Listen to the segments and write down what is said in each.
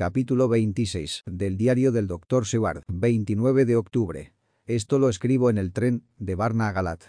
Capítulo 26. Del diario del Dr. Seward. 29 de octubre. Esto lo escribo en el tren de Varna a Galat.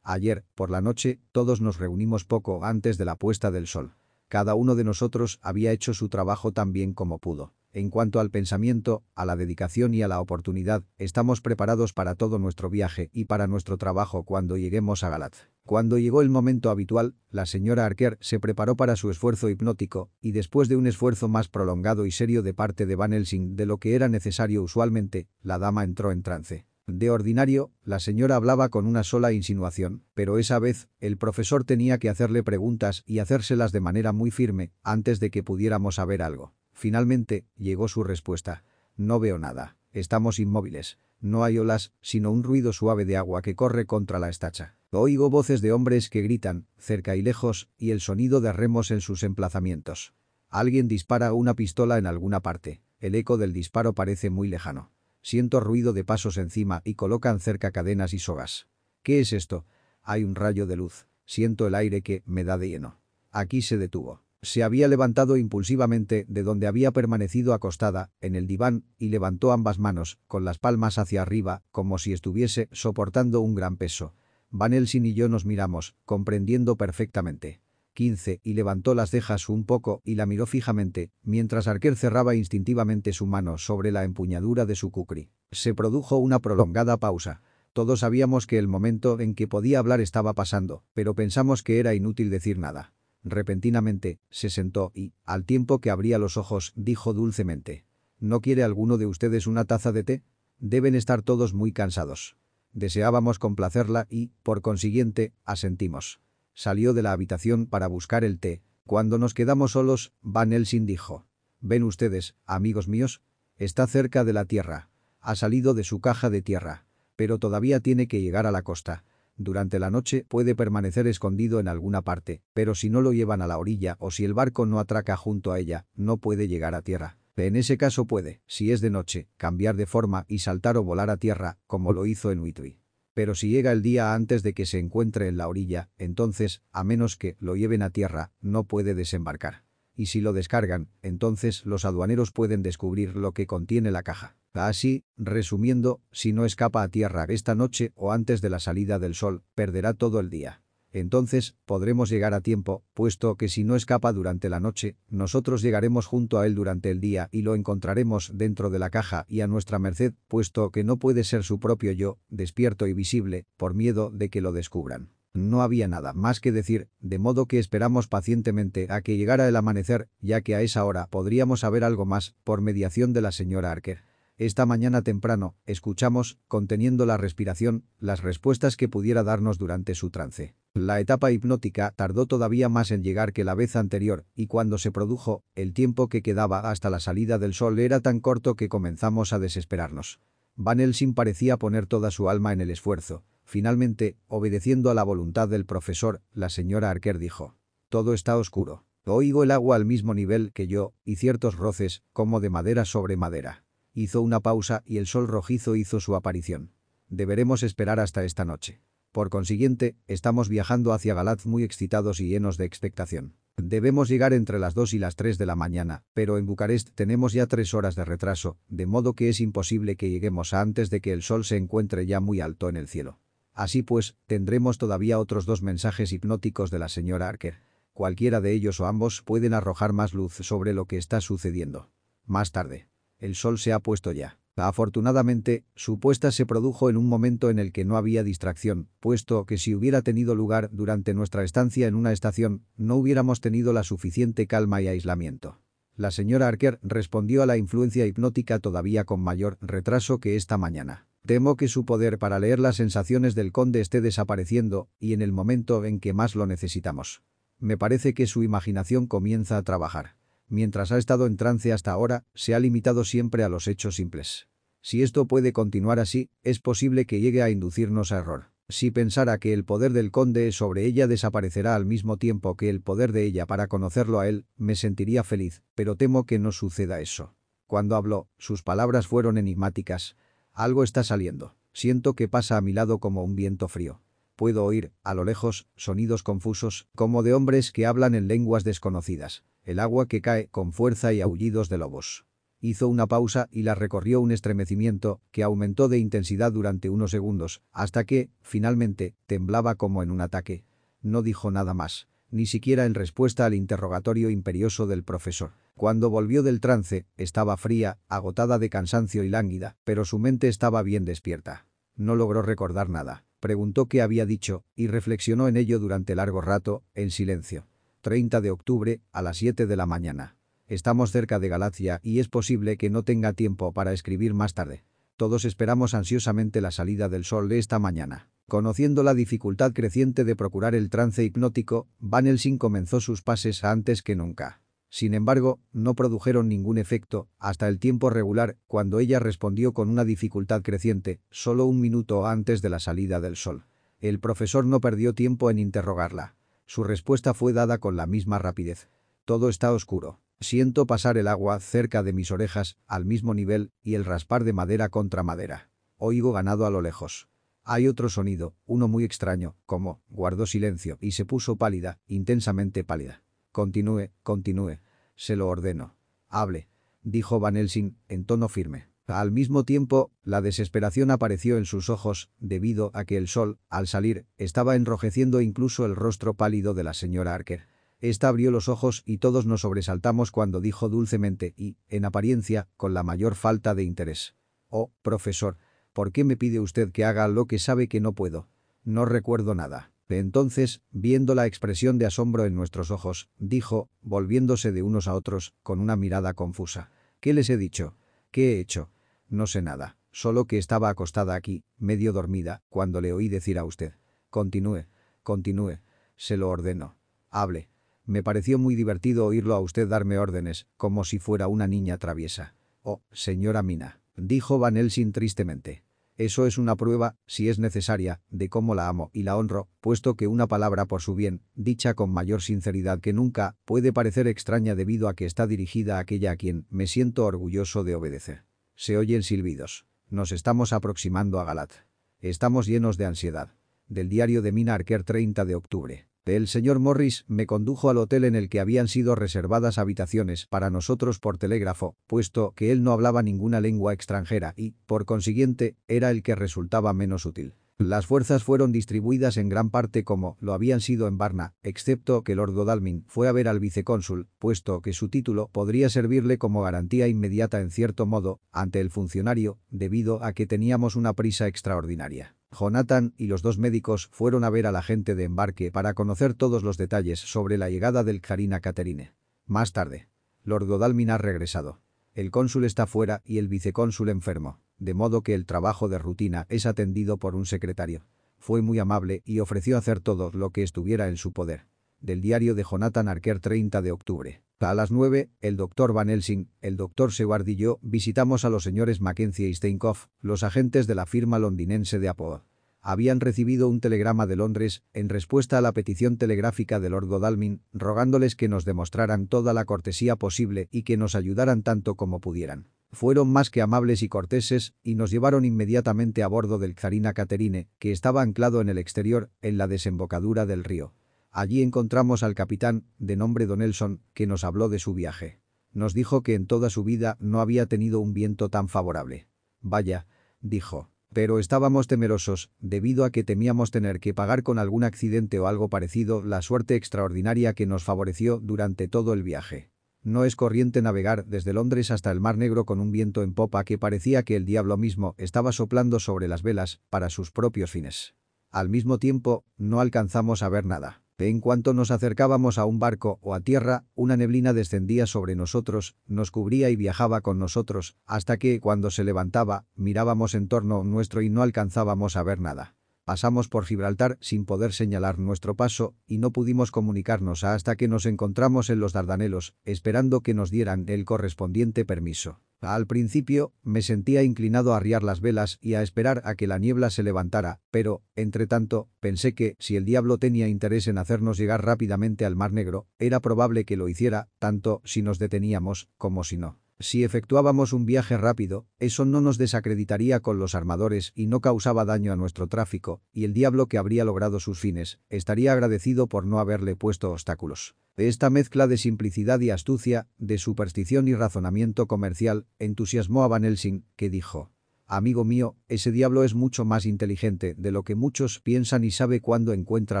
Ayer, por la noche, todos nos reunimos poco antes de la puesta del sol. Cada uno de nosotros había hecho su trabajo tan bien como pudo. En cuanto al pensamiento, a la dedicación y a la oportunidad, estamos preparados para todo nuestro viaje y para nuestro trabajo cuando lleguemos a Galat. Cuando llegó el momento habitual, la señora Arker se preparó para su esfuerzo hipnótico, y después de un esfuerzo más prolongado y serio de parte de Van Helsing de lo que era necesario usualmente, la dama entró en trance. De ordinario, la señora hablaba con una sola insinuación, pero esa vez, el profesor tenía que hacerle preguntas y hacérselas de manera muy firme, antes de que pudiéramos saber algo. Finalmente, llegó su respuesta. No veo nada. Estamos inmóviles. No hay olas, sino un ruido suave de agua que corre contra la estacha. Oigo voces de hombres que gritan, cerca y lejos, y el sonido de remos en sus emplazamientos. Alguien dispara una pistola en alguna parte. El eco del disparo parece muy lejano. Siento ruido de pasos encima y colocan cerca cadenas y sogas. ¿Qué es esto? Hay un rayo de luz. Siento el aire que me da de lleno. Aquí se detuvo. Se había levantado impulsivamente de donde había permanecido acostada, en el diván, y levantó ambas manos, con las palmas hacia arriba, como si estuviese soportando un gran peso. Van Helsing y yo nos miramos, comprendiendo perfectamente. 15 y levantó las cejas un poco y la miró fijamente, mientras Arquer cerraba instintivamente su mano sobre la empuñadura de su cucri. Se produjo una prolongada pausa. Todos sabíamos que el momento en que podía hablar estaba pasando, pero pensamos que era inútil decir nada. Repentinamente, se sentó y, al tiempo que abría los ojos, dijo dulcemente. ¿No quiere alguno de ustedes una taza de té? Deben estar todos muy cansados. Deseábamos complacerla y, por consiguiente, asentimos. Salió de la habitación para buscar el té. Cuando nos quedamos solos, Van Helsing dijo. ¿Ven ustedes, amigos míos? Está cerca de la tierra. Ha salido de su caja de tierra. Pero todavía tiene que llegar a la costa. Durante la noche puede permanecer escondido en alguna parte, pero si no lo llevan a la orilla o si el barco no atraca junto a ella, no puede llegar a tierra. En ese caso puede, si es de noche, cambiar de forma y saltar o volar a tierra, como lo hizo en Whitby. Pero si llega el día antes de que se encuentre en la orilla, entonces, a menos que lo lleven a tierra, no puede desembarcar. Y si lo descargan, entonces los aduaneros pueden descubrir lo que contiene la caja. Así, resumiendo, si no escapa a tierra esta noche o antes de la salida del sol, perderá todo el día. Entonces, podremos llegar a tiempo, puesto que si no escapa durante la noche, nosotros llegaremos junto a él durante el día y lo encontraremos dentro de la caja y a nuestra merced, puesto que no puede ser su propio yo, despierto y visible, por miedo de que lo descubran. No había nada más que decir, de modo que esperamos pacientemente a que llegara el amanecer, ya que a esa hora podríamos saber algo más, por mediación de la señora Arker. Esta mañana temprano, escuchamos, conteniendo la respiración, las respuestas que pudiera darnos durante su trance. La etapa hipnótica tardó todavía más en llegar que la vez anterior, y cuando se produjo, el tiempo que quedaba hasta la salida del sol era tan corto que comenzamos a desesperarnos. Van Helsing parecía poner toda su alma en el esfuerzo. Finalmente, obedeciendo a la voluntad del profesor, la señora Arker dijo. Todo está oscuro. Oigo el agua al mismo nivel que yo, y ciertos roces, como de madera sobre madera. Hizo una pausa y el sol rojizo hizo su aparición. Deberemos esperar hasta esta noche. Por consiguiente, estamos viajando hacia Galat muy excitados y llenos de expectación. Debemos llegar entre las 2 y las 3 de la mañana, pero en Bucarest tenemos ya tres horas de retraso, de modo que es imposible que lleguemos antes de que el sol se encuentre ya muy alto en el cielo. Así pues, tendremos todavía otros dos mensajes hipnóticos de la señora Arker. Cualquiera de ellos o ambos pueden arrojar más luz sobre lo que está sucediendo. Más tarde. El sol se ha puesto ya. Afortunadamente, su puesta se produjo en un momento en el que no había distracción, puesto que si hubiera tenido lugar durante nuestra estancia en una estación, no hubiéramos tenido la suficiente calma y aislamiento. La señora Arker respondió a la influencia hipnótica todavía con mayor retraso que esta mañana. Temo que su poder para leer las sensaciones del conde esté desapareciendo, y en el momento en que más lo necesitamos. Me parece que su imaginación comienza a trabajar. Mientras ha estado en trance hasta ahora, se ha limitado siempre a los hechos simples. Si esto puede continuar así, es posible que llegue a inducirnos a error. Si pensara que el poder del conde sobre ella desaparecerá al mismo tiempo que el poder de ella para conocerlo a él, me sentiría feliz, pero temo que no suceda eso. Cuando habló, sus palabras fueron enigmáticas. Algo está saliendo. Siento que pasa a mi lado como un viento frío. Puedo oír, a lo lejos, sonidos confusos, como de hombres que hablan en lenguas desconocidas el agua que cae con fuerza y aullidos de lobos. Hizo una pausa y la recorrió un estremecimiento que aumentó de intensidad durante unos segundos, hasta que, finalmente, temblaba como en un ataque. No dijo nada más, ni siquiera en respuesta al interrogatorio imperioso del profesor. Cuando volvió del trance, estaba fría, agotada de cansancio y lánguida, pero su mente estaba bien despierta. No logró recordar nada. Preguntó qué había dicho y reflexionó en ello durante largo rato, en silencio. 30 de octubre, a las 7 de la mañana. Estamos cerca de Galacia y es posible que no tenga tiempo para escribir más tarde. Todos esperamos ansiosamente la salida del sol de esta mañana. Conociendo la dificultad creciente de procurar el trance hipnótico, Van Helsing comenzó sus pases antes que nunca. Sin embargo, no produjeron ningún efecto hasta el tiempo regular, cuando ella respondió con una dificultad creciente, solo un minuto antes de la salida del sol. El profesor no perdió tiempo en interrogarla. Su respuesta fue dada con la misma rapidez. Todo está oscuro. Siento pasar el agua cerca de mis orejas, al mismo nivel, y el raspar de madera contra madera. Oigo ganado a lo lejos. Hay otro sonido, uno muy extraño, como, guardó silencio y se puso pálida, intensamente pálida. Continúe, continúe. Se lo ordeno. Hable. Dijo Van Helsing, en tono firme. Al mismo tiempo, la desesperación apareció en sus ojos, debido a que el sol, al salir, estaba enrojeciendo incluso el rostro pálido de la señora Arker. Esta abrió los ojos y todos nos sobresaltamos cuando dijo dulcemente y, en apariencia, con la mayor falta de interés. «Oh, profesor, ¿por qué me pide usted que haga lo que sabe que no puedo?» «No recuerdo nada». Entonces, viendo la expresión de asombro en nuestros ojos, dijo, volviéndose de unos a otros, con una mirada confusa. «¿Qué les he dicho? ¿Qué he hecho? No sé nada, solo que estaba acostada aquí, medio dormida, cuando le oí decir a usted. Continúe, continúe, se lo ordeno. Hable». Me pareció muy divertido oírlo a usted darme órdenes, como si fuera una niña traviesa. Oh, señora Mina, dijo Van Helsing tristemente. Eso es una prueba, si es necesaria, de cómo la amo y la honro, puesto que una palabra por su bien, dicha con mayor sinceridad que nunca, puede parecer extraña debido a que está dirigida a aquella a quien me siento orgulloso de obedecer. Se oyen silbidos. Nos estamos aproximando a Galat. Estamos llenos de ansiedad. Del diario de Mina Arker 30 de octubre. El señor Morris me condujo al hotel en el que habían sido reservadas habitaciones para nosotros por telégrafo, puesto que él no hablaba ninguna lengua extranjera y, por consiguiente, era el que resultaba menos útil. Las fuerzas fueron distribuidas en gran parte como lo habían sido en Varna, excepto que Lord Godalming fue a ver al vicecónsul, puesto que su título podría servirle como garantía inmediata en cierto modo ante el funcionario, debido a que teníamos una prisa extraordinaria. Jonathan y los dos médicos fueron a ver a la gente de embarque para conocer todos los detalles sobre la llegada del Karina Caterine. Más tarde. Lord Godalming ha regresado. El cónsul está fuera y el vicecónsul enfermo, de modo que el trabajo de rutina es atendido por un secretario. Fue muy amable y ofreció hacer todo lo que estuviera en su poder. Del diario de Jonathan Arker 30 de octubre. A las 9, el doctor Van Helsing, el doctor Seward y yo visitamos a los señores Mackenzie y Steinkoff, los agentes de la firma londinense de Apoa. Habían recibido un telegrama de Londres en respuesta a la petición telegráfica de Lord Godalming, rogándoles que nos demostraran toda la cortesía posible y que nos ayudaran tanto como pudieran. Fueron más que amables y corteses y nos llevaron inmediatamente a bordo del Zarina Caterine, que estaba anclado en el exterior, en la desembocadura del río. Allí encontramos al capitán, de nombre Donelson, que nos habló de su viaje. Nos dijo que en toda su vida no había tenido un viento tan favorable. Vaya, dijo. Pero estábamos temerosos, debido a que temíamos tener que pagar con algún accidente o algo parecido la suerte extraordinaria que nos favoreció durante todo el viaje. No es corriente navegar desde Londres hasta el Mar Negro con un viento en popa que parecía que el diablo mismo estaba soplando sobre las velas para sus propios fines. Al mismo tiempo, no alcanzamos a ver nada. En cuanto nos acercábamos a un barco o a tierra, una neblina descendía sobre nosotros, nos cubría y viajaba con nosotros, hasta que, cuando se levantaba, mirábamos en torno nuestro y no alcanzábamos a ver nada. Pasamos por Gibraltar sin poder señalar nuestro paso y no pudimos comunicarnos hasta que nos encontramos en los Dardanelos, esperando que nos dieran el correspondiente permiso. Al principio, me sentía inclinado a arriar las velas y a esperar a que la niebla se levantara, pero, entre tanto, pensé que, si el diablo tenía interés en hacernos llegar rápidamente al Mar Negro, era probable que lo hiciera, tanto si nos deteníamos como si no. Si efectuábamos un viaje rápido, eso no nos desacreditaría con los armadores y no causaba daño a nuestro tráfico, y el diablo que habría logrado sus fines, estaría agradecido por no haberle puesto obstáculos. De esta mezcla de simplicidad y astucia, de superstición y razonamiento comercial, entusiasmó a Van Helsing, que dijo, Amigo mío, ese diablo es mucho más inteligente de lo que muchos piensan y sabe cuándo encuentra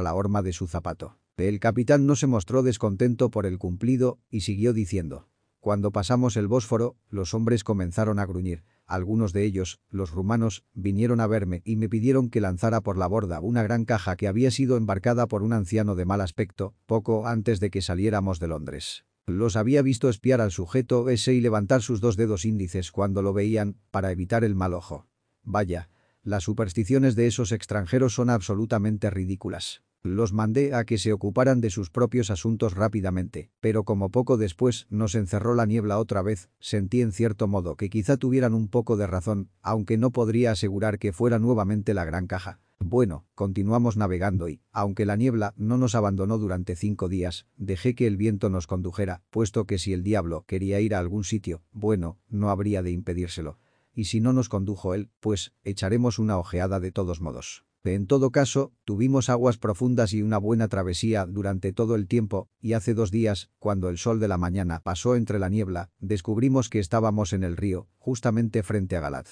la horma de su zapato. El capitán no se mostró descontento por el cumplido y siguió diciendo. Cuando pasamos el Bósforo, los hombres comenzaron a gruñir. Algunos de ellos, los rumanos, vinieron a verme y me pidieron que lanzara por la borda una gran caja que había sido embarcada por un anciano de mal aspecto, poco antes de que saliéramos de Londres. Los había visto espiar al sujeto ese y levantar sus dos dedos índices cuando lo veían, para evitar el mal ojo. Vaya, las supersticiones de esos extranjeros son absolutamente ridículas. Los mandé a que se ocuparan de sus propios asuntos rápidamente, pero como poco después nos encerró la niebla otra vez, sentí en cierto modo que quizá tuvieran un poco de razón, aunque no podría asegurar que fuera nuevamente la gran caja. Bueno, continuamos navegando y, aunque la niebla no nos abandonó durante cinco días, dejé que el viento nos condujera, puesto que si el diablo quería ir a algún sitio, bueno, no habría de impedírselo. Y si no nos condujo él, pues, echaremos una ojeada de todos modos. En todo caso, tuvimos aguas profundas y una buena travesía durante todo el tiempo, y hace dos días, cuando el sol de la mañana pasó entre la niebla, descubrimos que estábamos en el río, justamente frente a Galat.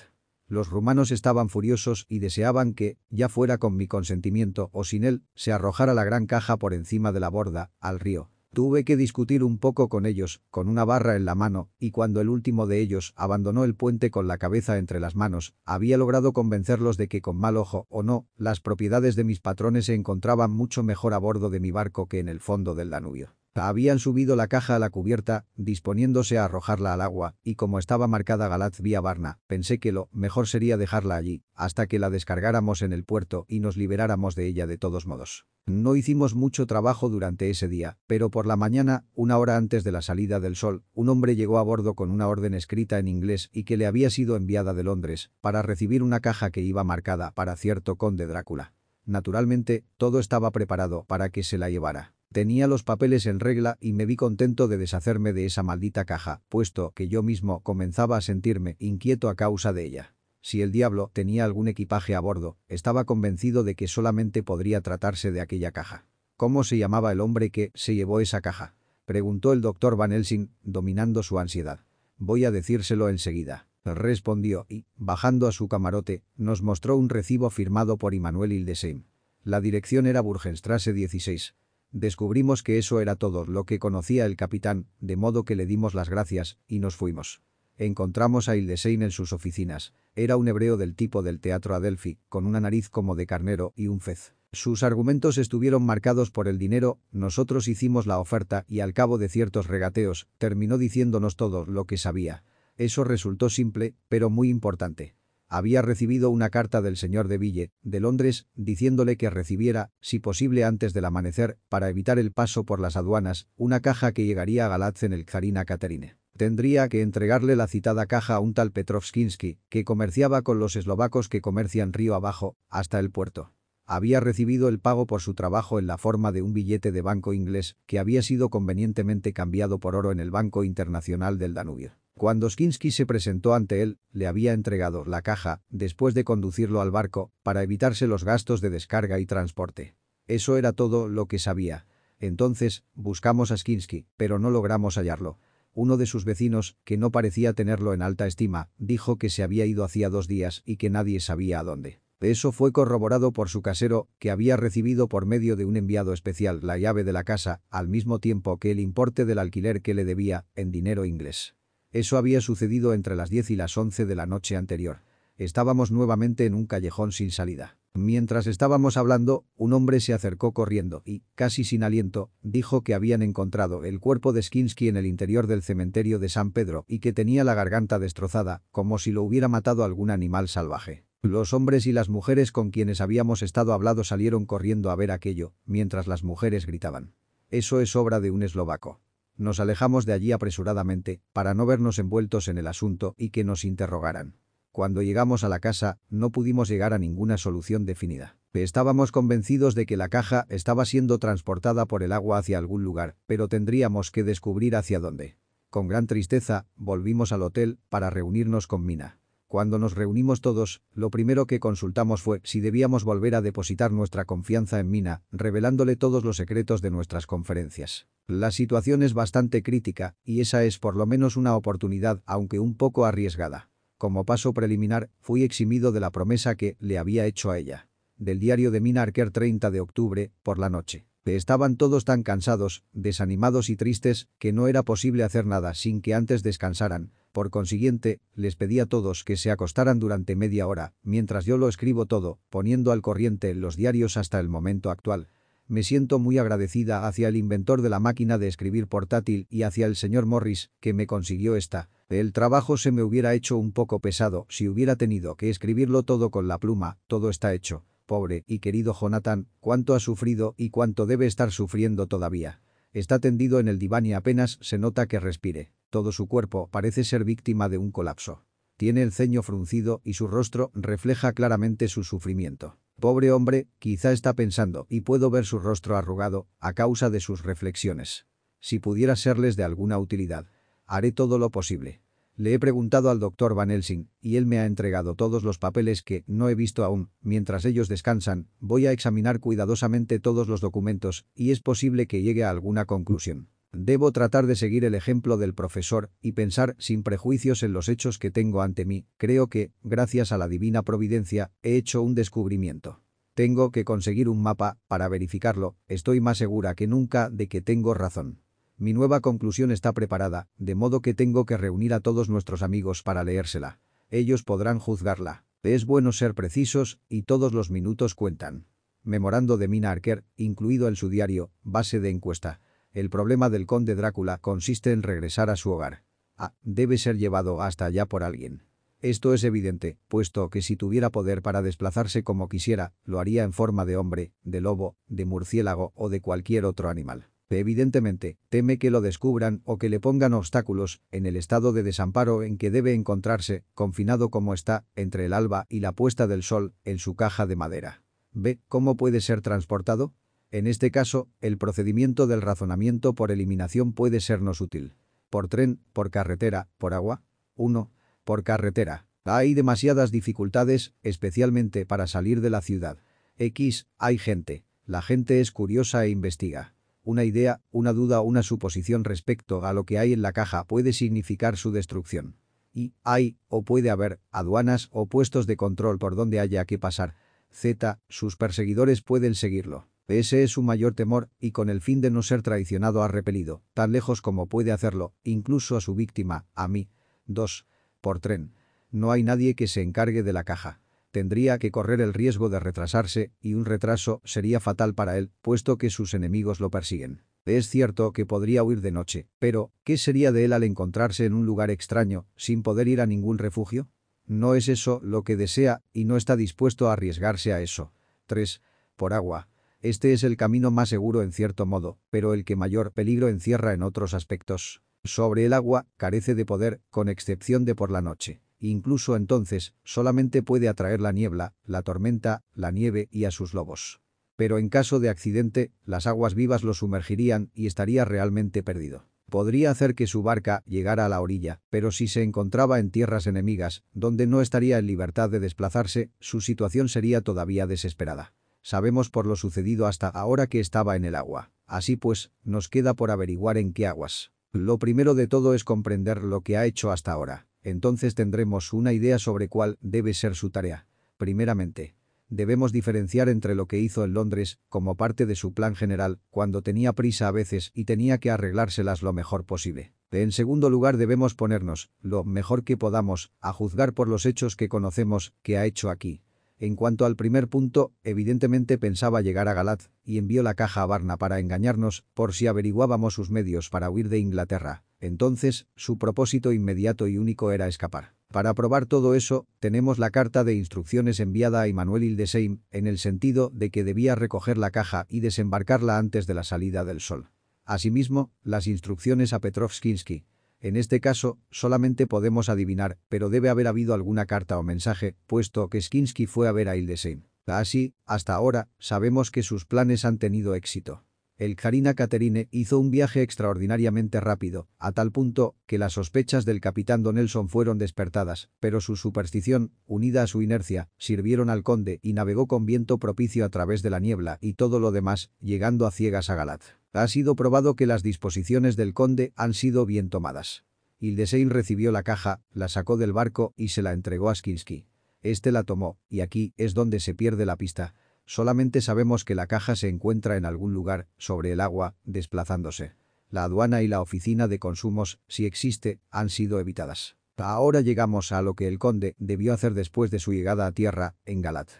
Los rumanos estaban furiosos y deseaban que, ya fuera con mi consentimiento o sin él, se arrojara la gran caja por encima de la borda, al río. Tuve que discutir un poco con ellos, con una barra en la mano, y cuando el último de ellos abandonó el puente con la cabeza entre las manos, había logrado convencerlos de que con mal ojo o no, las propiedades de mis patrones se encontraban mucho mejor a bordo de mi barco que en el fondo del Danubio. Habían subido la caja a la cubierta, disponiéndose a arrojarla al agua, y como estaba marcada Galat vía Varna, pensé que lo mejor sería dejarla allí, hasta que la descargáramos en el puerto y nos liberáramos de ella de todos modos. No hicimos mucho trabajo durante ese día, pero por la mañana, una hora antes de la salida del sol, un hombre llegó a bordo con una orden escrita en inglés y que le había sido enviada de Londres, para recibir una caja que iba marcada para cierto conde Drácula. Naturalmente, todo estaba preparado para que se la llevara. Tenía los papeles en regla y me vi contento de deshacerme de esa maldita caja, puesto que yo mismo comenzaba a sentirme inquieto a causa de ella. Si el diablo tenía algún equipaje a bordo, estaba convencido de que solamente podría tratarse de aquella caja. ¿Cómo se llamaba el hombre que se llevó esa caja? Preguntó el doctor Van Helsing, dominando su ansiedad. Voy a decírselo enseguida. Respondió y, bajando a su camarote, nos mostró un recibo firmado por Immanuel Hildesheim. La dirección era Burgenstrasse 16. Descubrimos que eso era todo lo que conocía el capitán, de modo que le dimos las gracias, y nos fuimos. Encontramos a Hildesheim en sus oficinas. Era un hebreo del tipo del teatro Adelphi, con una nariz como de carnero y un fez. Sus argumentos estuvieron marcados por el dinero, nosotros hicimos la oferta y al cabo de ciertos regateos, terminó diciéndonos todo lo que sabía. Eso resultó simple, pero muy importante había recibido una carta del señor de Ville, de Londres, diciéndole que recibiera, si posible antes del amanecer, para evitar el paso por las aduanas, una caja que llegaría a Galatz en el Czarina Katerine. Tendría que entregarle la citada caja a un tal Petrovskinsky, que comerciaba con los eslovacos que comercian río abajo, hasta el puerto. Había recibido el pago por su trabajo en la forma de un billete de banco inglés que había sido convenientemente cambiado por oro en el Banco Internacional del Danubio. Cuando Skinsky se presentó ante él, le había entregado la caja, después de conducirlo al barco, para evitarse los gastos de descarga y transporte. Eso era todo lo que sabía. Entonces, buscamos a Skinsky, pero no logramos hallarlo. Uno de sus vecinos, que no parecía tenerlo en alta estima, dijo que se había ido hacía dos días y que nadie sabía a dónde. Eso fue corroborado por su casero, que había recibido por medio de un enviado especial la llave de la casa, al mismo tiempo que el importe del alquiler que le debía, en dinero inglés. Eso había sucedido entre las 10 y las 11 de la noche anterior. Estábamos nuevamente en un callejón sin salida. Mientras estábamos hablando, un hombre se acercó corriendo y, casi sin aliento, dijo que habían encontrado el cuerpo de Skinsky en el interior del cementerio de San Pedro y que tenía la garganta destrozada, como si lo hubiera matado algún animal salvaje. Los hombres y las mujeres con quienes habíamos estado hablando salieron corriendo a ver aquello, mientras las mujeres gritaban. Eso es obra de un eslovaco. Nos alejamos de allí apresuradamente, para no vernos envueltos en el asunto y que nos interrogaran. Cuando llegamos a la casa, no pudimos llegar a ninguna solución definida. Estábamos convencidos de que la caja estaba siendo transportada por el agua hacia algún lugar, pero tendríamos que descubrir hacia dónde. Con gran tristeza, volvimos al hotel para reunirnos con Mina. Cuando nos reunimos todos, lo primero que consultamos fue si debíamos volver a depositar nuestra confianza en Mina, revelándole todos los secretos de nuestras conferencias. La situación es bastante crítica, y esa es por lo menos una oportunidad, aunque un poco arriesgada. Como paso preliminar, fui eximido de la promesa que le había hecho a ella. Del diario de Mina Arker 30 de octubre, por la noche. Estaban todos tan cansados, desanimados y tristes, que no era posible hacer nada sin que antes descansaran. Por consiguiente, les pedí a todos que se acostaran durante media hora, mientras yo lo escribo todo, poniendo al corriente los diarios hasta el momento actual. Me siento muy agradecida hacia el inventor de la máquina de escribir portátil y hacia el señor Morris, que me consiguió esta. El trabajo se me hubiera hecho un poco pesado si hubiera tenido que escribirlo todo con la pluma, todo está hecho pobre y querido Jonathan, cuánto ha sufrido y cuánto debe estar sufriendo todavía. Está tendido en el diván y apenas se nota que respire. Todo su cuerpo parece ser víctima de un colapso. Tiene el ceño fruncido y su rostro refleja claramente su sufrimiento. Pobre hombre, quizá está pensando y puedo ver su rostro arrugado a causa de sus reflexiones. Si pudiera serles de alguna utilidad, haré todo lo posible. Le he preguntado al doctor Van Helsing, y él me ha entregado todos los papeles que no he visto aún. Mientras ellos descansan, voy a examinar cuidadosamente todos los documentos, y es posible que llegue a alguna conclusión. Debo tratar de seguir el ejemplo del profesor y pensar sin prejuicios en los hechos que tengo ante mí. Creo que, gracias a la divina providencia, he hecho un descubrimiento. Tengo que conseguir un mapa para verificarlo, estoy más segura que nunca de que tengo razón. Mi nueva conclusión está preparada, de modo que tengo que reunir a todos nuestros amigos para leérsela. Ellos podrán juzgarla. Es bueno ser precisos y todos los minutos cuentan. Memorando de Mina Arker, incluido en su diario, base de encuesta. El problema del conde Drácula consiste en regresar a su hogar. Ah, debe ser llevado hasta allá por alguien. Esto es evidente, puesto que si tuviera poder para desplazarse como quisiera, lo haría en forma de hombre, de lobo, de murciélago o de cualquier otro animal. Evidentemente, teme que lo descubran o que le pongan obstáculos en el estado de desamparo en que debe encontrarse, confinado como está, entre el alba y la puesta del sol, en su caja de madera. ¿Ve cómo puede ser transportado? En este caso, el procedimiento del razonamiento por eliminación puede sernos útil. Por tren, por carretera, por agua. 1. Por carretera. Hay demasiadas dificultades, especialmente para salir de la ciudad. X. Hay gente. La gente es curiosa e investiga. Una idea, una duda o una suposición respecto a lo que hay en la caja puede significar su destrucción. Y hay, o puede haber, aduanas o puestos de control por donde haya que pasar. Z, sus perseguidores pueden seguirlo. Ese es su mayor temor, y con el fin de no ser traicionado ha repelido, tan lejos como puede hacerlo, incluso a su víctima, a mí. 2. Por tren. No hay nadie que se encargue de la caja tendría que correr el riesgo de retrasarse y un retraso sería fatal para él, puesto que sus enemigos lo persiguen. Es cierto que podría huir de noche, pero ¿qué sería de él al encontrarse en un lugar extraño, sin poder ir a ningún refugio? No es eso lo que desea y no está dispuesto a arriesgarse a eso. 3. Por agua. Este es el camino más seguro en cierto modo, pero el que mayor peligro encierra en otros aspectos. Sobre el agua, carece de poder, con excepción de por la noche. Incluso entonces, solamente puede atraer la niebla, la tormenta, la nieve y a sus lobos. Pero en caso de accidente, las aguas vivas lo sumergirían y estaría realmente perdido. Podría hacer que su barca llegara a la orilla, pero si se encontraba en tierras enemigas, donde no estaría en libertad de desplazarse, su situación sería todavía desesperada. Sabemos por lo sucedido hasta ahora que estaba en el agua. Así pues, nos queda por averiguar en qué aguas. Lo primero de todo es comprender lo que ha hecho hasta ahora entonces tendremos una idea sobre cuál debe ser su tarea. Primeramente, debemos diferenciar entre lo que hizo en Londres, como parte de su plan general, cuando tenía prisa a veces y tenía que arreglárselas lo mejor posible. En segundo lugar debemos ponernos, lo mejor que podamos, a juzgar por los hechos que conocemos que ha hecho aquí. En cuanto al primer punto, evidentemente pensaba llegar a Galat y envió la caja a Varna para engañarnos por si averiguábamos sus medios para huir de Inglaterra. Entonces, su propósito inmediato y único era escapar. Para probar todo eso, tenemos la carta de instrucciones enviada a Immanuel Hildesheim en el sentido de que debía recoger la caja y desembarcarla antes de la salida del sol. Asimismo, las instrucciones a Petrovskinsky, en este caso, solamente podemos adivinar, pero debe haber habido alguna carta o mensaje, puesto que Skinsky fue a ver a Hildesheim. Así, hasta ahora, sabemos que sus planes han tenido éxito. El Karina Caterine hizo un viaje extraordinariamente rápido, a tal punto que las sospechas del capitán Donelson fueron despertadas, pero su superstición, unida a su inercia, sirvieron al conde y navegó con viento propicio a través de la niebla y todo lo demás, llegando a ciegas a Galat. Ha sido probado que las disposiciones del conde han sido bien tomadas. Hildesein recibió la caja, la sacó del barco y se la entregó a Skinsky. Este la tomó, y aquí es donde se pierde la pista. Solamente sabemos que la caja se encuentra en algún lugar, sobre el agua, desplazándose. La aduana y la oficina de consumos, si existe, han sido evitadas. Ahora llegamos a lo que el conde debió hacer después de su llegada a tierra, en Galat.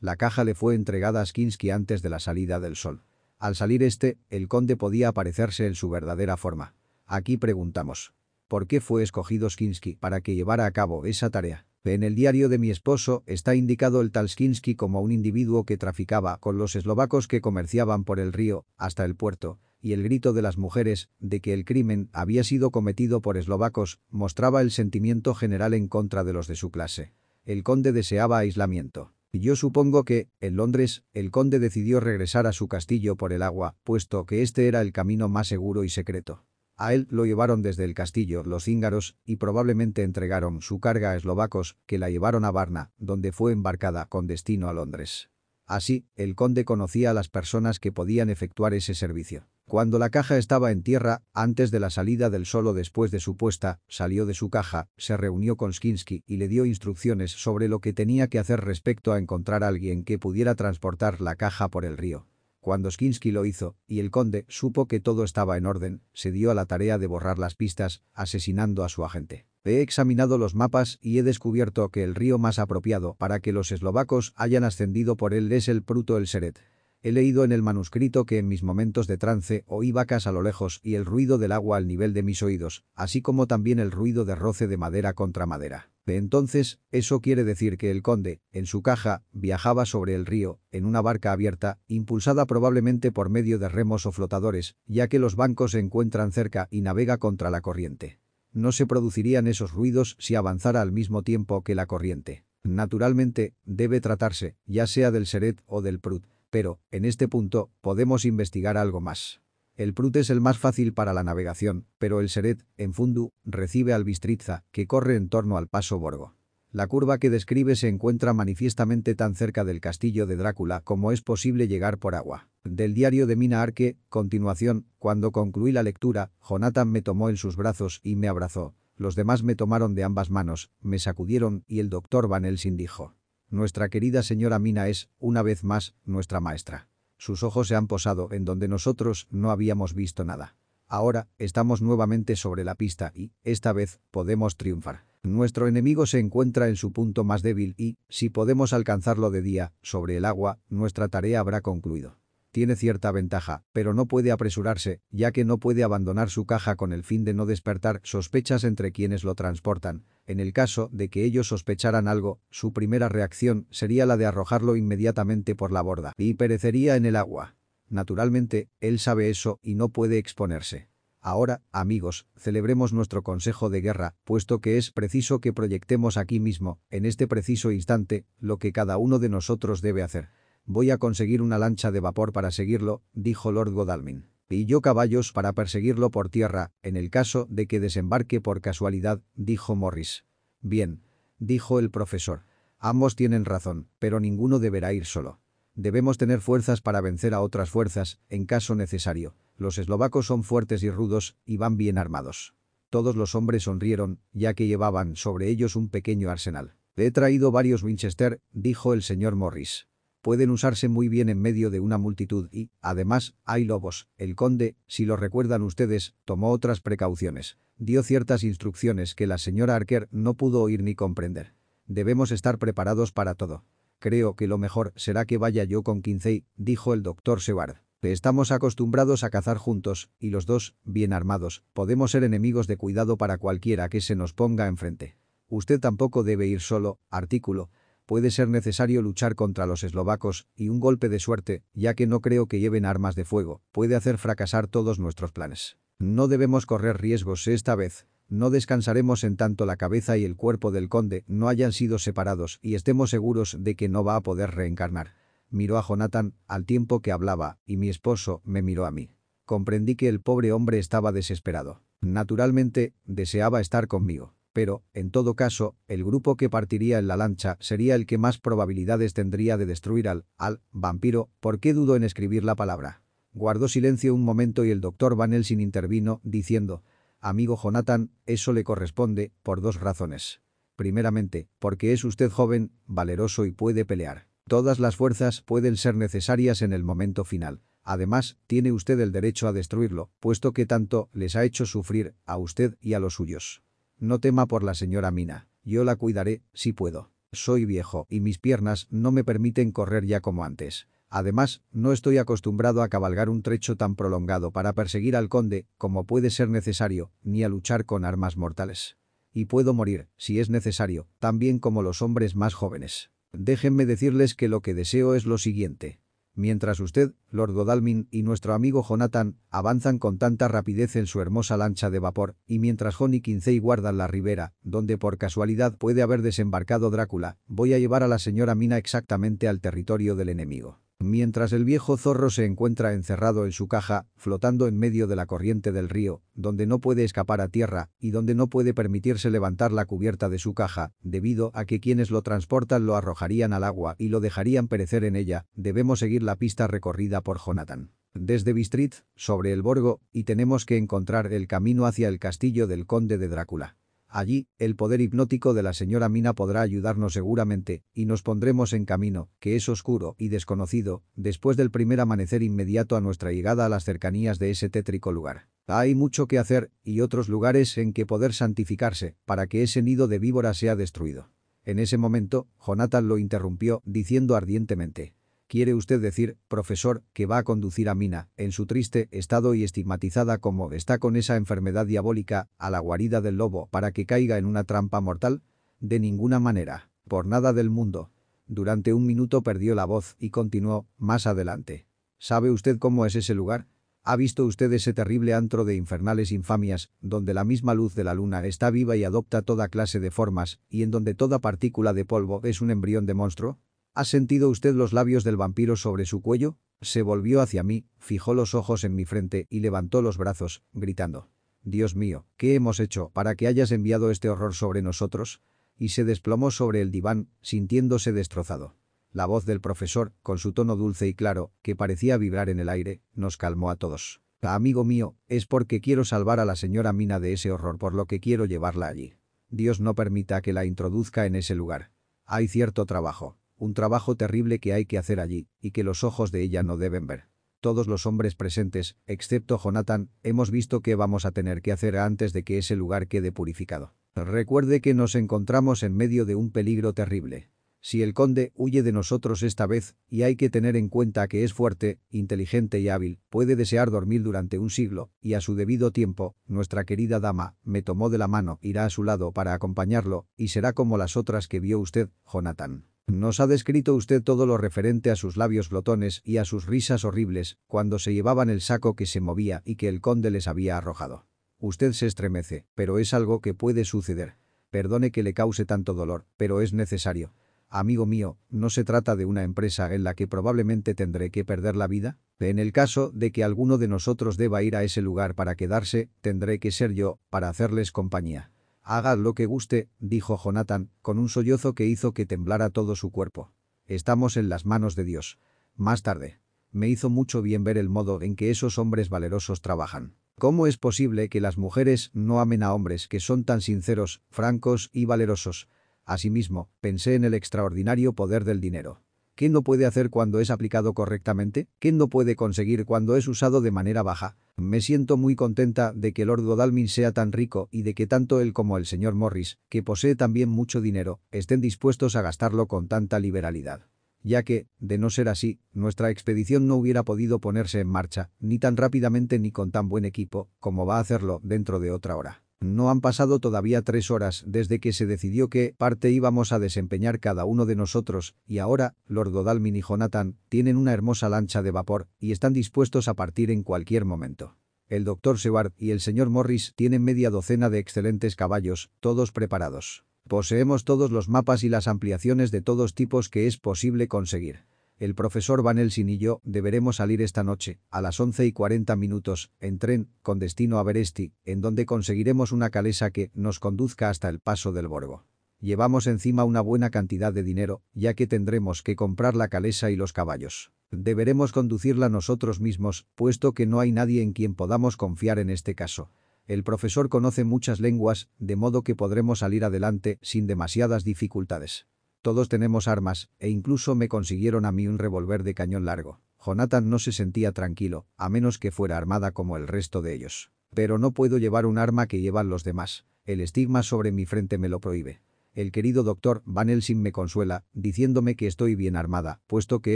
La caja le fue entregada a Skinsky antes de la salida del sol. Al salir este, el conde podía aparecerse en su verdadera forma. Aquí preguntamos. ¿Por qué fue escogido Skinsky para que llevara a cabo esa tarea? En el diario de mi esposo está indicado el Talskinsky como un individuo que traficaba con los eslovacos que comerciaban por el río hasta el puerto, y el grito de las mujeres de que el crimen había sido cometido por eslovacos mostraba el sentimiento general en contra de los de su clase. El conde deseaba aislamiento. Yo supongo que, en Londres, el conde decidió regresar a su castillo por el agua, puesto que este era el camino más seguro y secreto. A él lo llevaron desde el castillo los híngaros y probablemente entregaron su carga a eslovacos que la llevaron a Varna, donde fue embarcada con destino a Londres. Así, el conde conocía a las personas que podían efectuar ese servicio. Cuando la caja estaba en tierra, antes de la salida del solo después de su puesta, salió de su caja, se reunió con Skinsky y le dio instrucciones sobre lo que tenía que hacer respecto a encontrar a alguien que pudiera transportar la caja por el río. Cuando Skinsky lo hizo, y el conde supo que todo estaba en orden, se dio a la tarea de borrar las pistas, asesinando a su agente. He examinado los mapas y he descubierto que el río más apropiado para que los eslovacos hayan ascendido por él es el Pruto el Seret. He leído en el manuscrito que en mis momentos de trance oí vacas a lo lejos y el ruido del agua al nivel de mis oídos, así como también el ruido de roce de madera contra madera. De entonces, eso quiere decir que el conde, en su caja, viajaba sobre el río, en una barca abierta, impulsada probablemente por medio de remos o flotadores, ya que los bancos se encuentran cerca y navega contra la corriente. No se producirían esos ruidos si avanzara al mismo tiempo que la corriente. Naturalmente, debe tratarse, ya sea del Seret o del Prut, pero, en este punto, podemos investigar algo más. El Prut es el más fácil para la navegación, pero el Seret, en Fundu, recibe al Bistritza, que corre en torno al paso Borgo. La curva que describe se encuentra manifiestamente tan cerca del castillo de Drácula como es posible llegar por agua. Del diario de Mina Arque, continuación, cuando concluí la lectura, Jonathan me tomó en sus brazos y me abrazó. Los demás me tomaron de ambas manos, me sacudieron y el doctor Van Helsing dijo. Nuestra querida señora Mina es, una vez más, nuestra maestra. Sus ojos se han posado en donde nosotros no habíamos visto nada. Ahora, estamos nuevamente sobre la pista y, esta vez, podemos triunfar. Nuestro enemigo se encuentra en su punto más débil y, si podemos alcanzarlo de día, sobre el agua, nuestra tarea habrá concluido tiene cierta ventaja, pero no puede apresurarse, ya que no puede abandonar su caja con el fin de no despertar sospechas entre quienes lo transportan. En el caso de que ellos sospecharan algo, su primera reacción sería la de arrojarlo inmediatamente por la borda y perecería en el agua. Naturalmente, él sabe eso y no puede exponerse. Ahora, amigos, celebremos nuestro consejo de guerra, puesto que es preciso que proyectemos aquí mismo, en este preciso instante, lo que cada uno de nosotros debe hacer. Voy a conseguir una lancha de vapor para seguirlo, dijo Lord Godalming. Y yo caballos para perseguirlo por tierra, en el caso de que desembarque por casualidad, dijo Morris. Bien, dijo el profesor. Ambos tienen razón, pero ninguno deberá ir solo. Debemos tener fuerzas para vencer a otras fuerzas, en caso necesario. Los eslovacos son fuertes y rudos, y van bien armados. Todos los hombres sonrieron, ya que llevaban sobre ellos un pequeño arsenal. He traído varios Winchester, dijo el señor Morris pueden usarse muy bien en medio de una multitud y, además, hay lobos. El conde, si lo recuerdan ustedes, tomó otras precauciones. Dio ciertas instrucciones que la señora Arker no pudo oír ni comprender. Debemos estar preparados para todo. Creo que lo mejor será que vaya yo con Quincey, dijo el doctor Seward. Estamos acostumbrados a cazar juntos, y los dos, bien armados, podemos ser enemigos de cuidado para cualquiera que se nos ponga enfrente. Usted tampoco debe ir solo, artículo, puede ser necesario luchar contra los eslovacos y un golpe de suerte, ya que no creo que lleven armas de fuego, puede hacer fracasar todos nuestros planes. No debemos correr riesgos esta vez. No descansaremos en tanto la cabeza y el cuerpo del conde no hayan sido separados y estemos seguros de que no va a poder reencarnar. Miró a Jonathan al tiempo que hablaba y mi esposo me miró a mí. Comprendí que el pobre hombre estaba desesperado. Naturalmente, deseaba estar conmigo. Pero, en todo caso, el grupo que partiría en la lancha sería el que más probabilidades tendría de destruir al, al, vampiro, ¿por qué dudo en escribir la palabra? Guardó silencio un momento y el doctor Van Helsing intervino, diciendo, Amigo Jonathan, eso le corresponde, por dos razones. Primeramente, porque es usted joven, valeroso y puede pelear. Todas las fuerzas pueden ser necesarias en el momento final. Además, tiene usted el derecho a destruirlo, puesto que tanto les ha hecho sufrir a usted y a los suyos. No tema por la señora Mina. Yo la cuidaré, si puedo. Soy viejo y mis piernas no me permiten correr ya como antes. Además, no estoy acostumbrado a cabalgar un trecho tan prolongado para perseguir al conde, como puede ser necesario, ni a luchar con armas mortales. Y puedo morir, si es necesario, también como los hombres más jóvenes. Déjenme decirles que lo que deseo es lo siguiente. Mientras usted, Lord Godalming y nuestro amigo Jonathan avanzan con tanta rapidez en su hermosa lancha de vapor, y mientras Johnny Quincey guardan la ribera, donde por casualidad puede haber desembarcado Drácula, voy a llevar a la señora Mina exactamente al territorio del enemigo. Mientras el viejo zorro se encuentra encerrado en su caja, flotando en medio de la corriente del río, donde no puede escapar a tierra y donde no puede permitirse levantar la cubierta de su caja, debido a que quienes lo transportan lo arrojarían al agua y lo dejarían perecer en ella, debemos seguir la pista recorrida por Jonathan. Desde Bistrit, sobre el Borgo, y tenemos que encontrar el camino hacia el castillo del conde de Drácula. Allí, el poder hipnótico de la señora Mina podrá ayudarnos seguramente, y nos pondremos en camino, que es oscuro y desconocido, después del primer amanecer inmediato a nuestra llegada a las cercanías de ese tétrico lugar. Hay mucho que hacer, y otros lugares en que poder santificarse, para que ese nido de víboras sea destruido. En ese momento, Jonathan lo interrumpió, diciendo ardientemente, ¿Quiere usted decir, profesor, que va a conducir a Mina, en su triste estado y estigmatizada como está con esa enfermedad diabólica, a la guarida del lobo para que caiga en una trampa mortal? De ninguna manera, por nada del mundo. Durante un minuto perdió la voz y continuó, más adelante. ¿Sabe usted cómo es ese lugar? ¿Ha visto usted ese terrible antro de infernales infamias, donde la misma luz de la luna está viva y adopta toda clase de formas, y en donde toda partícula de polvo es un embrión de monstruo? ¿Ha sentido usted los labios del vampiro sobre su cuello? Se volvió hacia mí, fijó los ojos en mi frente y levantó los brazos, gritando. Dios mío, ¿qué hemos hecho para que hayas enviado este horror sobre nosotros? Y se desplomó sobre el diván, sintiéndose destrozado. La voz del profesor, con su tono dulce y claro, que parecía vibrar en el aire, nos calmó a todos. Amigo mío, es porque quiero salvar a la señora Mina de ese horror por lo que quiero llevarla allí. Dios no permita que la introduzca en ese lugar. Hay cierto trabajo, un trabajo terrible que hay que hacer allí, y que los ojos de ella no deben ver. Todos los hombres presentes, excepto Jonathan, hemos visto qué vamos a tener que hacer antes de que ese lugar quede purificado. Recuerde que nos encontramos en medio de un peligro terrible. Si el conde huye de nosotros esta vez, y hay que tener en cuenta que es fuerte, inteligente y hábil, puede desear dormir durante un siglo, y a su debido tiempo, nuestra querida dama, me tomó de la mano, irá a su lado para acompañarlo, y será como las otras que vio usted, Jonathan. Nos ha descrito usted todo lo referente a sus labios flotones y a sus risas horribles cuando se llevaban el saco que se movía y que el conde les había arrojado. Usted se estremece, pero es algo que puede suceder. Perdone que le cause tanto dolor, pero es necesario. Amigo mío, ¿no se trata de una empresa en la que probablemente tendré que perder la vida? En el caso de que alguno de nosotros deba ir a ese lugar para quedarse, tendré que ser yo, para hacerles compañía. Haga lo que guste, dijo Jonathan, con un sollozo que hizo que temblara todo su cuerpo. Estamos en las manos de Dios. Más tarde. Me hizo mucho bien ver el modo en que esos hombres valerosos trabajan. ¿Cómo es posible que las mujeres no amen a hombres que son tan sinceros, francos y valerosos? Asimismo, pensé en el extraordinario poder del dinero. ¿Qué no puede hacer cuando es aplicado correctamente? ¿Qué no puede conseguir cuando es usado de manera baja? Me siento muy contenta de que Lord Godalming sea tan rico y de que tanto él como el señor Morris, que posee también mucho dinero, estén dispuestos a gastarlo con tanta liberalidad. Ya que, de no ser así, nuestra expedición no hubiera podido ponerse en marcha, ni tan rápidamente ni con tan buen equipo, como va a hacerlo dentro de otra hora. No han pasado todavía tres horas desde que se decidió qué parte íbamos a desempeñar cada uno de nosotros, y ahora, Lord Godalming y Jonathan tienen una hermosa lancha de vapor y están dispuestos a partir en cualquier momento. El doctor Seward y el señor Morris tienen media docena de excelentes caballos, todos preparados. Poseemos todos los mapas y las ampliaciones de todos tipos que es posible conseguir. El profesor Van Helsing y yo deberemos salir esta noche, a las 11 y 40 minutos, en tren, con destino a Beresti, en donde conseguiremos una calesa que nos conduzca hasta el paso del Borgo. Llevamos encima una buena cantidad de dinero, ya que tendremos que comprar la calesa y los caballos. Deberemos conducirla nosotros mismos, puesto que no hay nadie en quien podamos confiar en este caso. El profesor conoce muchas lenguas, de modo que podremos salir adelante sin demasiadas dificultades. Todos tenemos armas, e incluso me consiguieron a mí un revólver de cañón largo. Jonathan no se sentía tranquilo, a menos que fuera armada como el resto de ellos. Pero no puedo llevar un arma que llevan los demás. El estigma sobre mi frente me lo prohíbe. El querido doctor Van Helsing me consuela, diciéndome que estoy bien armada, puesto que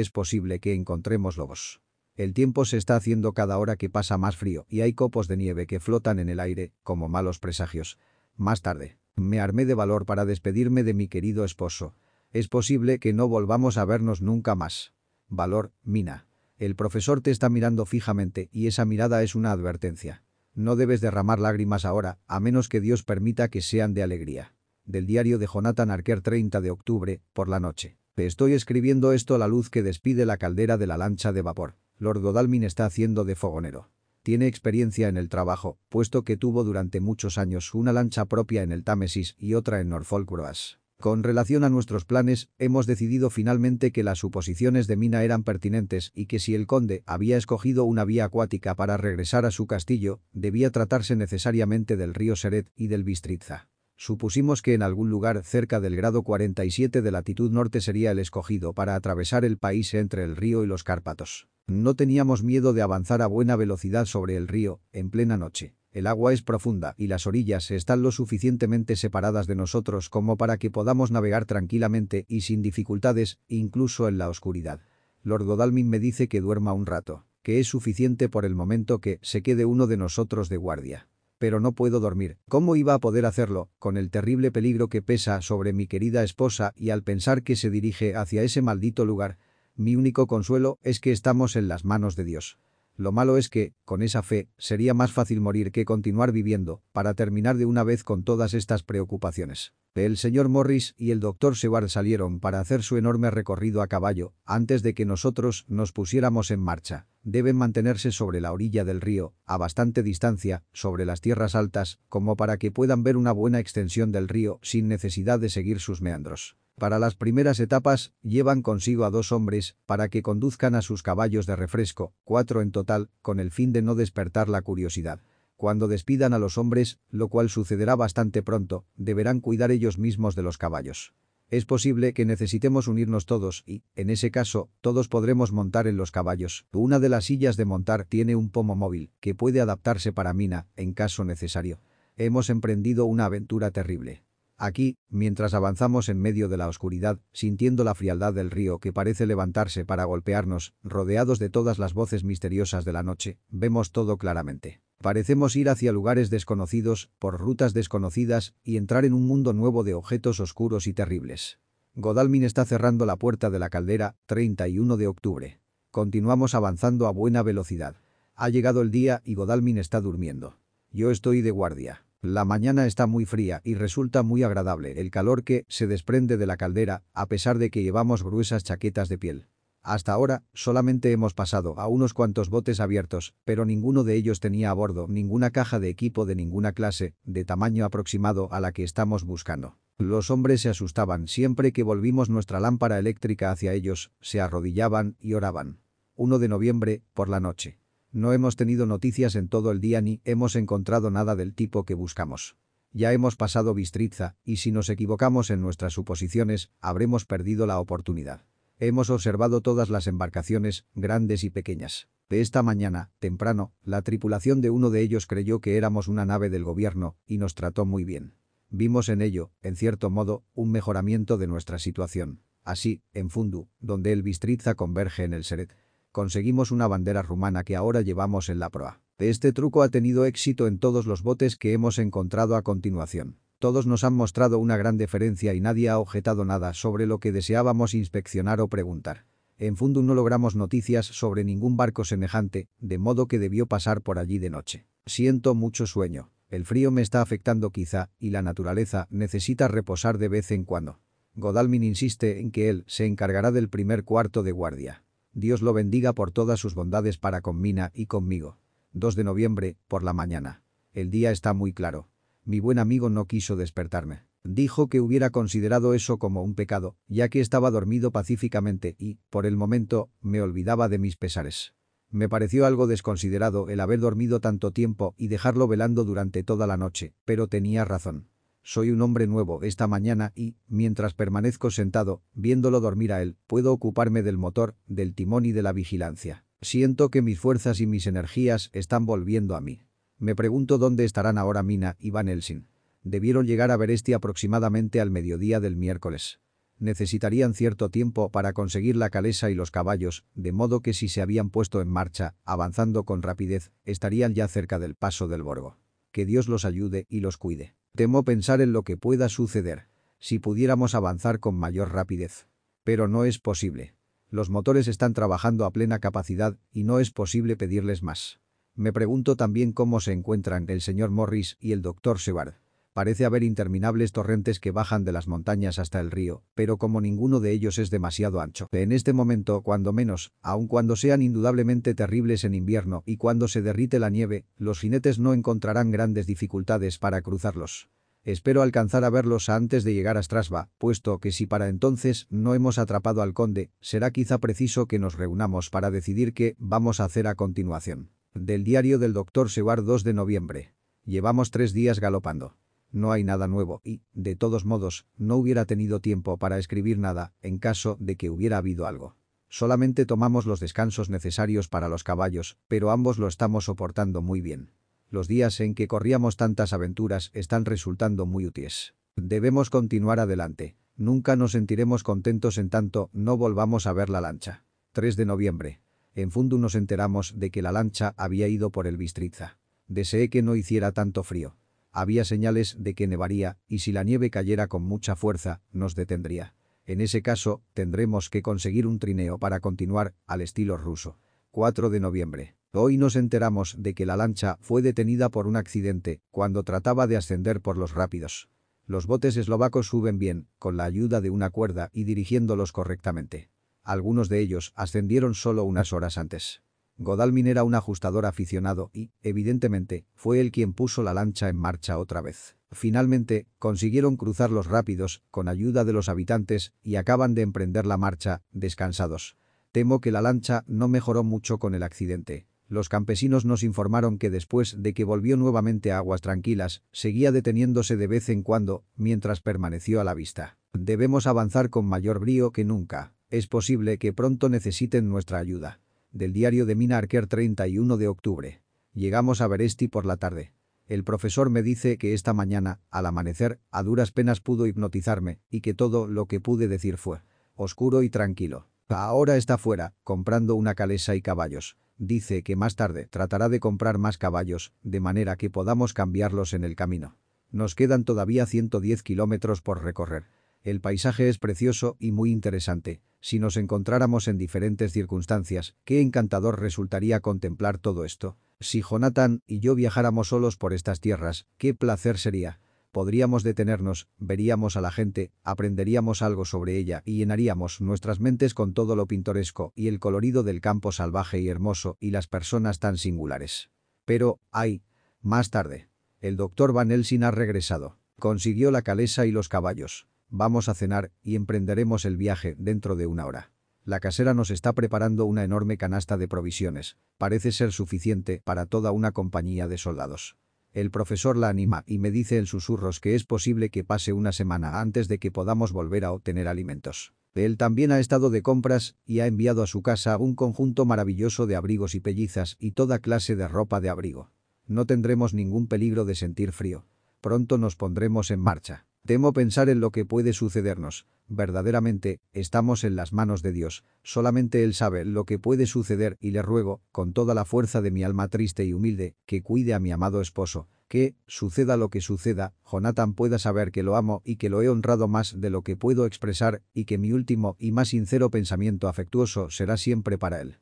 es posible que encontremos lobos. El tiempo se está haciendo cada hora que pasa más frío y hay copos de nieve que flotan en el aire, como malos presagios. Más tarde, me armé de valor para despedirme de mi querido esposo. Es posible que no volvamos a vernos nunca más. Valor, Mina. El profesor te está mirando fijamente y esa mirada es una advertencia. No debes derramar lágrimas ahora, a menos que Dios permita que sean de alegría. Del diario de Jonathan Arker 30 de octubre, por la noche. Estoy escribiendo esto a la luz que despide la caldera de la lancha de vapor. Lord Godalming está haciendo de fogonero. Tiene experiencia en el trabajo, puesto que tuvo durante muchos años una lancha propia en el Támesis y otra en Norfolk Broas. Con relación a nuestros planes, hemos decidido finalmente que las suposiciones de Mina eran pertinentes y que si el conde había escogido una vía acuática para regresar a su castillo, debía tratarse necesariamente del río Seret y del Bistritza. Supusimos que en algún lugar cerca del grado 47 de latitud norte sería el escogido para atravesar el país entre el río y los Cárpatos. No teníamos miedo de avanzar a buena velocidad sobre el río, en plena noche. El agua es profunda y las orillas están lo suficientemente separadas de nosotros como para que podamos navegar tranquilamente y sin dificultades, incluso en la oscuridad. Lord Godalming me dice que duerma un rato, que es suficiente por el momento que se quede uno de nosotros de guardia. Pero no puedo dormir. ¿Cómo iba a poder hacerlo, con el terrible peligro que pesa sobre mi querida esposa y al pensar que se dirige hacia ese maldito lugar? Mi único consuelo es que estamos en las manos de Dios. Lo malo es que, con esa fe, sería más fácil morir que continuar viviendo, para terminar de una vez con todas estas preocupaciones. El señor Morris y el doctor Seward salieron para hacer su enorme recorrido a caballo, antes de que nosotros nos pusiéramos en marcha. Deben mantenerse sobre la orilla del río, a bastante distancia, sobre las tierras altas, como para que puedan ver una buena extensión del río sin necesidad de seguir sus meandros. Para las primeras etapas, llevan consigo a dos hombres para que conduzcan a sus caballos de refresco, cuatro en total, con el fin de no despertar la curiosidad. Cuando despidan a los hombres, lo cual sucederá bastante pronto, deberán cuidar ellos mismos de los caballos. Es posible que necesitemos unirnos todos y, en ese caso, todos podremos montar en los caballos. Una de las sillas de montar tiene un pomo móvil, que puede adaptarse para mina, en caso necesario. Hemos emprendido una aventura terrible. Aquí, mientras avanzamos en medio de la oscuridad, sintiendo la frialdad del río que parece levantarse para golpearnos, rodeados de todas las voces misteriosas de la noche, vemos todo claramente. Parecemos ir hacia lugares desconocidos, por rutas desconocidas, y entrar en un mundo nuevo de objetos oscuros y terribles. Godalming está cerrando la puerta de la caldera, 31 de octubre. Continuamos avanzando a buena velocidad. Ha llegado el día y Godalming está durmiendo. Yo estoy de guardia. La mañana está muy fría y resulta muy agradable el calor que se desprende de la caldera, a pesar de que llevamos gruesas chaquetas de piel. Hasta ahora, solamente hemos pasado a unos cuantos botes abiertos, pero ninguno de ellos tenía a bordo ninguna caja de equipo de ninguna clase, de tamaño aproximado a la que estamos buscando. Los hombres se asustaban siempre que volvimos nuestra lámpara eléctrica hacia ellos, se arrodillaban y oraban. 1 de noviembre, por la noche. No hemos tenido noticias en todo el día ni hemos encontrado nada del tipo que buscamos. Ya hemos pasado Bistritza, y si nos equivocamos en nuestras suposiciones, habremos perdido la oportunidad. Hemos observado todas las embarcaciones, grandes y pequeñas. De esta mañana, temprano, la tripulación de uno de ellos creyó que éramos una nave del gobierno, y nos trató muy bien. Vimos en ello, en cierto modo, un mejoramiento de nuestra situación. Así, en Fundu, donde el Bistritza converge en el Seret, Conseguimos una bandera rumana que ahora llevamos en la proa. Este truco ha tenido éxito en todos los botes que hemos encontrado a continuación. Todos nos han mostrado una gran deferencia y nadie ha objetado nada sobre lo que deseábamos inspeccionar o preguntar. En Fundu no logramos noticias sobre ningún barco semejante, de modo que debió pasar por allí de noche. Siento mucho sueño. El frío me está afectando quizá, y la naturaleza necesita reposar de vez en cuando. Godalming insiste en que él se encargará del primer cuarto de guardia. Dios lo bendiga por todas sus bondades para con Mina y conmigo. 2 de noviembre, por la mañana. El día está muy claro. Mi buen amigo no quiso despertarme. Dijo que hubiera considerado eso como un pecado, ya que estaba dormido pacíficamente y, por el momento, me olvidaba de mis pesares. Me pareció algo desconsiderado el haber dormido tanto tiempo y dejarlo velando durante toda la noche, pero tenía razón. Soy un hombre nuevo esta mañana y, mientras permanezco sentado, viéndolo dormir a él, puedo ocuparme del motor, del timón y de la vigilancia. Siento que mis fuerzas y mis energías están volviendo a mí. Me pregunto dónde estarán ahora Mina y Van Helsing. Debieron llegar a Beresti aproximadamente al mediodía del miércoles. Necesitarían cierto tiempo para conseguir la calesa y los caballos, de modo que si se habían puesto en marcha, avanzando con rapidez, estarían ya cerca del paso del Borgo. Que Dios los ayude y los cuide. Temo pensar en lo que pueda suceder. Si pudiéramos avanzar con mayor rapidez. Pero no es posible. Los motores están trabajando a plena capacidad y no es posible pedirles más. Me pregunto también cómo se encuentran el señor Morris y el doctor Sebard. Parece haber interminables torrentes que bajan de las montañas hasta el río, pero como ninguno de ellos es demasiado ancho. En este momento, cuando menos, aun cuando sean indudablemente terribles en invierno y cuando se derrite la nieve, los jinetes no encontrarán grandes dificultades para cruzarlos. Espero alcanzar a verlos antes de llegar a Strasba, puesto que si para entonces no hemos atrapado al conde, será quizá preciso que nos reunamos para decidir qué vamos a hacer a continuación. Del diario del doctor Seward 2 de noviembre. Llevamos tres días galopando. No hay nada nuevo y, de todos modos, no hubiera tenido tiempo para escribir nada en caso de que hubiera habido algo. Solamente tomamos los descansos necesarios para los caballos, pero ambos lo estamos soportando muy bien. Los días en que corríamos tantas aventuras están resultando muy útiles. Debemos continuar adelante. Nunca nos sentiremos contentos en tanto no volvamos a ver la lancha. 3 de noviembre. En Fundu nos enteramos de que la lancha había ido por el Bistritza. Deseé que no hiciera tanto frío. Había señales de que nevaría y si la nieve cayera con mucha fuerza, nos detendría. En ese caso, tendremos que conseguir un trineo para continuar al estilo ruso. 4 de noviembre. Hoy nos enteramos de que la lancha fue detenida por un accidente cuando trataba de ascender por los rápidos. Los botes eslovacos suben bien, con la ayuda de una cuerda y dirigiéndolos correctamente. Algunos de ellos ascendieron solo unas horas antes. Godalmin era un ajustador aficionado y, evidentemente, fue él quien puso la lancha en marcha otra vez. Finalmente, consiguieron cruzar los rápidos, con ayuda de los habitantes, y acaban de emprender la marcha, descansados. Temo que la lancha no mejoró mucho con el accidente. Los campesinos nos informaron que después de que volvió nuevamente a aguas tranquilas, seguía deteniéndose de vez en cuando, mientras permaneció a la vista. Debemos avanzar con mayor brío que nunca. Es posible que pronto necesiten nuestra ayuda. Del diario de Mina Arquer 31 de octubre. Llegamos a Beresti por la tarde. El profesor me dice que esta mañana, al amanecer, a duras penas pudo hipnotizarme y que todo lo que pude decir fue oscuro y tranquilo. Ahora está fuera, comprando una calesa y caballos. Dice que más tarde tratará de comprar más caballos, de manera que podamos cambiarlos en el camino. Nos quedan todavía 110 kilómetros por recorrer. El paisaje es precioso y muy interesante. Si nos encontráramos en diferentes circunstancias, qué encantador resultaría contemplar todo esto. Si Jonathan y yo viajáramos solos por estas tierras, qué placer sería. Podríamos detenernos, veríamos a la gente, aprenderíamos algo sobre ella y llenaríamos nuestras mentes con todo lo pintoresco y el colorido del campo salvaje y hermoso y las personas tan singulares. Pero, ay, más tarde. El doctor Van Helsing ha regresado. Consiguió la calesa y los caballos. Vamos a cenar y emprenderemos el viaje dentro de una hora. La casera nos está preparando una enorme canasta de provisiones. Parece ser suficiente para toda una compañía de soldados. El profesor la anima y me dice en susurros que es posible que pase una semana antes de que podamos volver a obtener alimentos. Él también ha estado de compras y ha enviado a su casa un conjunto maravilloso de abrigos y pellizas y toda clase de ropa de abrigo. No tendremos ningún peligro de sentir frío. Pronto nos pondremos en marcha. Temo pensar en lo que puede sucedernos. Verdaderamente, estamos en las manos de Dios. Solamente Él sabe lo que puede suceder y le ruego, con toda la fuerza de mi alma triste y humilde, que cuide a mi amado esposo. Que, suceda lo que suceda, Jonathan pueda saber que lo amo y que lo he honrado más de lo que puedo expresar y que mi último y más sincero pensamiento afectuoso será siempre para él.